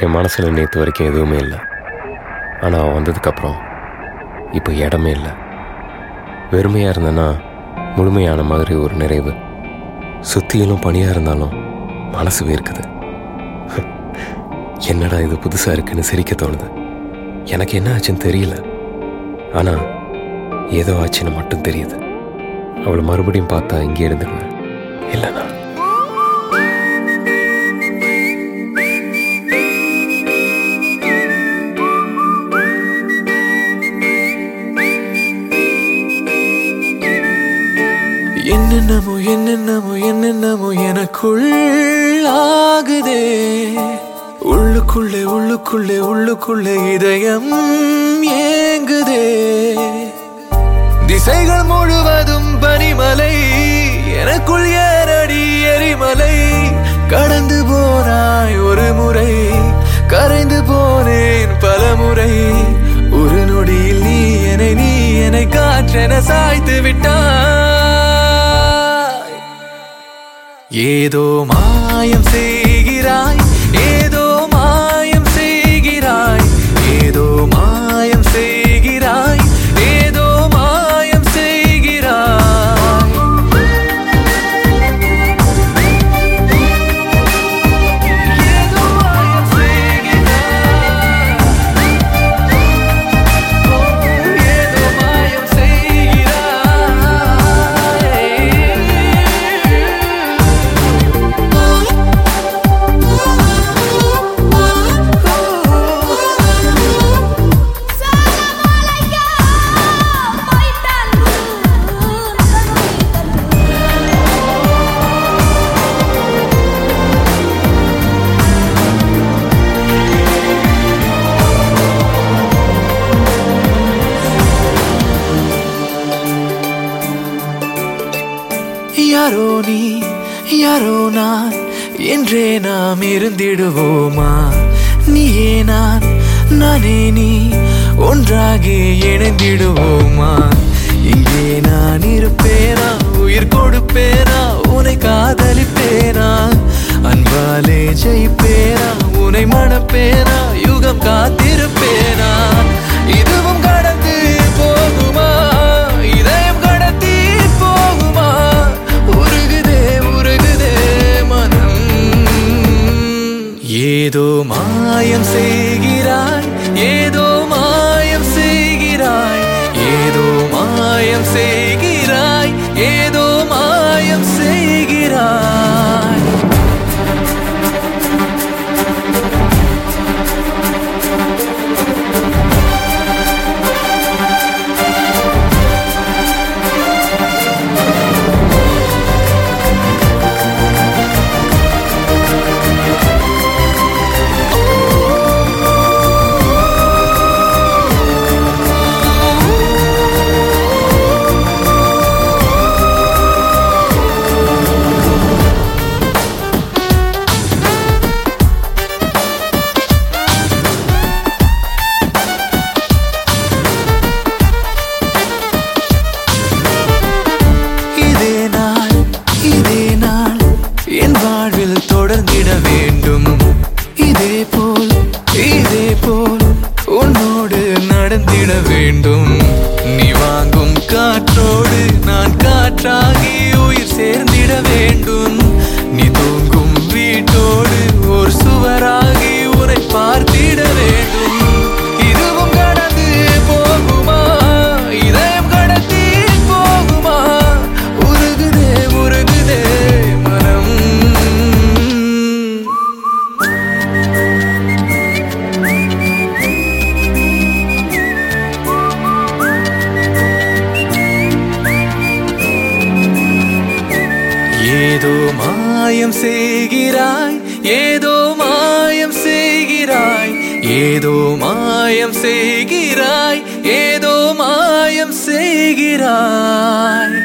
என் மனசில் நேற்று வரைக்கும் எதுவுமே இல்லை. ஆனால் அவன் வந்ததுக்கப்புறம் இப்போ இடமே இல்லை. வெறுமையாக இருந்தேன்னா முழுமையான மாதிரி ஒரு நிறைவு. சுத்தியிலும் பனியாக இருந்தாலும் மனசு வேர்க்குது. என்னடா இது புதுசாக இருக்குன்னு சிரிக்க தோணுது. எனக்கு என்ன ஆச்சுன்னு தெரியல. ஆனால் ஏதோ ஆச்சுன்னு மட்டும் தெரியுது. அவளை மறுபடியும் பார்த்தா இங்கே இருந்துருவேன். இல்லைண்ணா என்னென்னமோ என்னென்னமோ என்னென்னமோ எனக்குள்ளாகுதே. உள்ளுக்குள்ளே உள்ளுக்குள்ளே உள்ளுக்குள்ளே இதயம் ஏங்குதே. திசைகள் முழுவதும் பனிமலை எனக்குள் ஏறடி எரிமலை. கடந்து போனாய் ஒரு முறை கரைந்து போனேன் பல முறை. ஒரு நொடியில் நீ என்னை நீ என்னை காற்றென சாய்த்து விட்டான் ஏதோ மாயம் செய் யாரோ நீ யாரோ நான் என்றே நாம் இருந்திடுவோமா? நீயே நான் நானே நீ ஒன்றாகி இணைந்திடுவோமா? இங்கே நான் இருப்பேனா உயிர் கொடுப்பேனா உனை காதலிப்பேனா? அன்பாலே ஜெயிப்பேனா உனை மணப்பேனா யுகம் காத்திருப்பேன்? மாயம் செய்கிறாய் வாழ்வில் தொடர்ந்திட வேண்டும். இதே போல் இதே போல் உன்னோடு நடந்திட வேண்டும். மாயம் செய்கிறாய் ஏதோ மாயம் செய்கிறாய் ஏதோ மாயம் செய்கிறாய் ஏதோ மாயம் செய்கிறாய்.